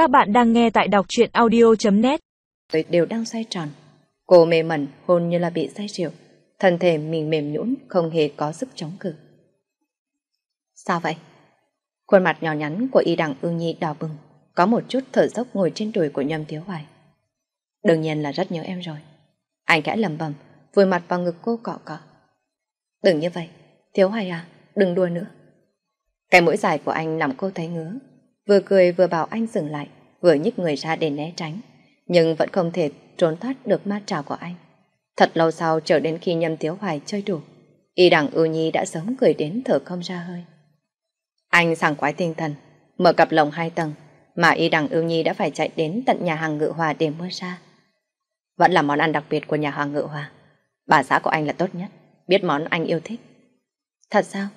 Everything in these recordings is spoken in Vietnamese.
Các bạn đang nghe tại đọc truyện audio.net tôi Đều đang xoay tròn. Cô mê mẩn, hôn như là bị say rượu. Thân thể mình mềm nhũn không hề có sức chống cự. Sao vậy? Khuôn mặt nhỏ nhắn của y đằng ương nhi đỏ bừng, có một chút thở dốc ngồi trên đùi của nhâm thiếu hoài. Đương nhiên là rất nhớ em rồi. Anh khẽ lầm bầm, vùi mặt vào ngực cô cọ cọ. Đừng như vậy, thiếu hoài à, đừng đùa nữa. Cái mũi dài của anh làm cô thấy ngứa, vừa cười vừa bảo anh dừng lại, vừa nhích người ra để né tránh, nhưng vẫn không thể trốn thoát được ma trào của anh. Thật lâu sau chờ đến khi nhâm thiếu hoài chơi đủ, y đằng ưu nhi đã sớm cười đến thở không ra hơi. Anh sảng quái tinh thần, mở cặp lồng hai tầng, mà y đằng ưu nhi đã phải chạy đến tận nhà hàng ngự hòa để mua ra. Vẫn là món ăn đặc biệt của nhà hàng ngự hòa. Bà xã của anh là tốt nhất, biết món anh yêu thích. Thật sao?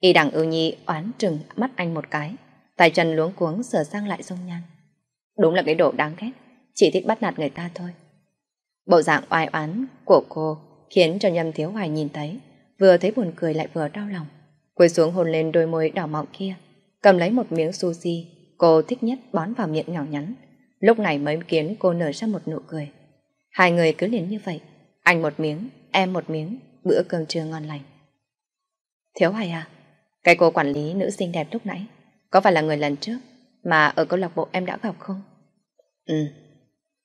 Y đằng ưu nhi oán trừng mắt anh một cái, tay chân luống cuống sửa sang lại dung nhan. Đúng là cái độ đáng ghét, chỉ thích bắt nạt người ta thôi. Bộ dạng oai oán của cô khiến cho nhâm thiếu hoài nhìn thấy, vừa thấy buồn cười lại vừa đau lòng. Quay xuống hôn lên đôi môi đỏ mọng kia, cầm lấy một miếng sushi, cô thích nhất bón vào miệng nhỏ nhắn. Lúc này mới kiến cô nở ra một nụ cười. Hai người cứ liền như vậy, anh một miếng, em một miếng, bữa cơm trưa ngon lành. Thiếu hoài à, cái cô quản lý nữ xinh đẹp lúc nãy, có phải là người lần trước mà ở câu lạc bộ em đã gặp không? Ừ.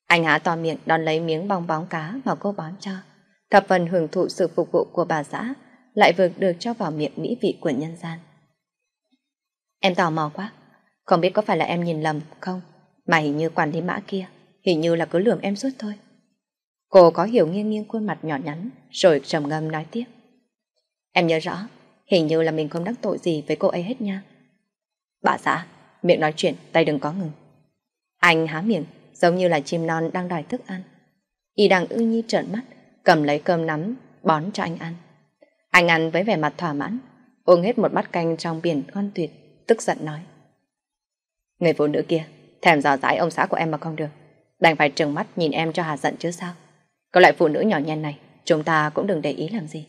Anh há to miệng đón lấy miếng bong bóng cá mà cô bón cho. Thập phần hưởng thụ sự phục vụ của bà xã, lại vừa được cho vào miệng mỹ vị của nhân gian. Em tò mò quá, không biết có phải là em nhìn lầm không, mà hình như quản lý mã kia, hình như là cứ lườm em suốt thôi. Cô có hiểu nghiêng nghiêng khuôn mặt nhỏ nhắn, rồi trầm ngâm nói tiếp. Em nhớ rõ, hình như là mình không đắc tội gì với cô ấy hết nha. Bà xã, miệng nói chuyện, tay đừng có ngừng. Anh há miệng, giống như là chim non đang đòi thức ăn. Y đằng ư nhi trợn mắt, cầm lấy cơm nắm, bón cho anh ăn. Anh ăn với vẻ mặt thỏa mãn, uống hết một bát canh trong biển ngon tuyệt, tức giận nói. Người phụ nữ kia, thèm dò dãi ông xã của em mà không được, đành phải trừng mắt nhìn em cho hà giận chứ sao. Có loại phụ nữ nhỏ nhen này, chúng ta cũng đừng để ý làm gì.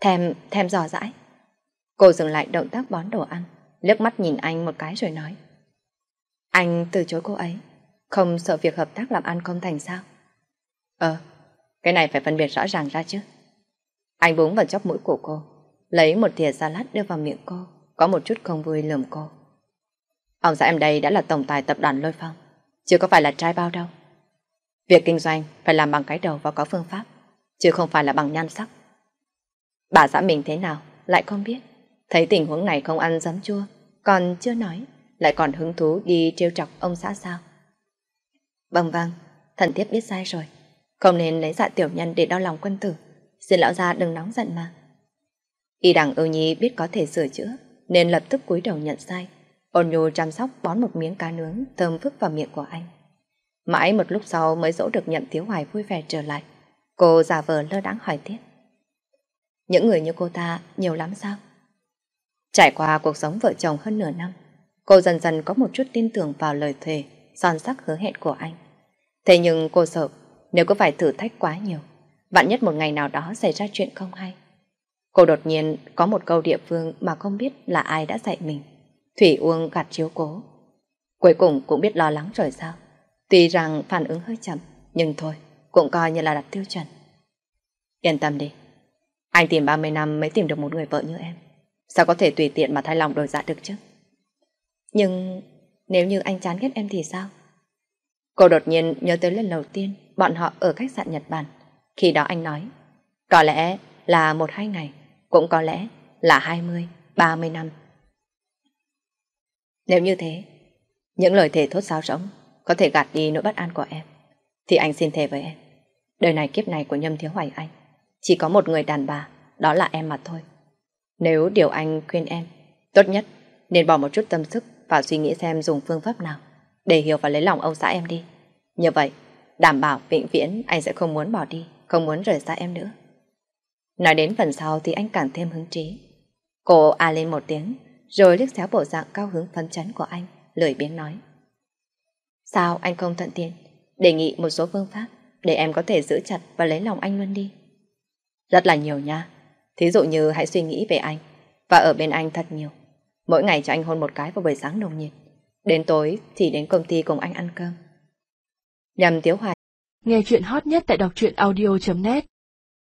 Thèm, thèm dò dãi. Cô dừng lại động tác bón đồ ăn, liếc mắt nhìn anh một cái rồi nói. Anh từ chối cô ấy, không sợ việc hợp tác làm ăn không thành sao? Ờ, cái này phải phân biệt rõ ràng ra chứ. Anh búng vào chóp mũi của cô, lấy một thìa salad đưa vào miệng cô, có một chút không vui lườm cô. Ông xã em đây đã là tổng tài tập đoàn Lôi Phong, chưa có phải là trai bao đâu. Việc kinh doanh phải làm bằng cái đầu và có phương pháp, chứ không phải là bằng nhan sắc. Bà xã mình thế nào, lại không biết. Thấy tình huống này không ăn giấm chua, còn chưa nói, lại còn hứng thú đi trêu chọc ông xã sao. Vâng vâng, thần thiếp biết sai rồi. Không nên lấy dạ tiểu nhân để đau lòng quân tử. Xin lão gia đừng nóng giận mà. Y đằng ưu nhi biết có thể sửa chữa, nên lập tức cúi đầu nhận sai. Ôn nhu chăm sóc bón một miếng cá nướng thơm phức vào miệng của anh. Mãi một lúc sau mới dỗ được nhậm thiếu hoài vui vẻ trở lại. Cô giả vờ lơ đáng hỏi tiếp. Những người như cô ta nhiều lắm sao? Trải qua cuộc sống vợ chồng hơn nửa năm, cô dần dần có một chút tin tưởng vào lời thề, son sắc hứa hẹn của anh. Thế nhưng cô sợ, nếu có phải thử thách quá nhiều, vạn nhất một ngày nào đó xảy ra chuyện không hay. Cô đột nhiên có một câu địa phương mà không biết là ai đã dạy mình. Thủy Uông gạt chiếu cố. Cuối cùng cũng biết lo lắng rồi sao. Tuy rằng phản ứng hơi chậm, nhưng thôi, cũng coi như là đặt tiêu chuẩn. Yên tâm đi, anh tìm 30 năm mới tìm được một người vợ như em. Sao có thể tùy tiện mà thay lòng đổi dạ được chứ? Nhưng nếu như anh chán ghét em thì sao? Cô đột nhiên nhớ tới lần đầu tiên bọn họ ở khách sạn Nhật Bản. Khi đó anh nói, có lẽ là một hai ngày, cũng có lẽ là 20, 30 năm. Nếu như thế, những lời thề thốt sao rỗng có thể gạt đi nỗi bất an của em, thì anh xin thề với em. Đời này kiếp này của Nhâm Thiếu Hoài Anh chỉ có một người đàn bà, đó là em mà thôi. Nếu điều anh khuyên em, tốt nhất nên bỏ một chút tâm sức và suy nghĩ xem dùng phương pháp nào để hiểu và lấy lòng ông xã em đi. Như vậy, đảm bảo vĩnh viễn anh sẽ không muốn bỏ đi, không muốn rời xa em nữa. Nói đến phần sau thì anh càng thêm hứng trí. Cô a lên một tiếng, rồi liếc xéo bộ dạng cao hứng phấn chấn của anh, lười biếng nói. Sao anh không thuận tiện, đề nghị một số phương pháp để em có thể giữ chặt và lấy lòng anh luôn đi. Rất là nhiều nha. Thí dụ như hãy suy nghĩ về anh, và ở bên anh thật nhiều. Mỗi ngày cho anh hôn một cái vào buổi sáng nồng nhiệt. Đến tối thì đến công ty cùng anh ăn cơm. Nhằm Tiếu Hoài Nghe chuyện hot nhất tại đọc truyện audio.net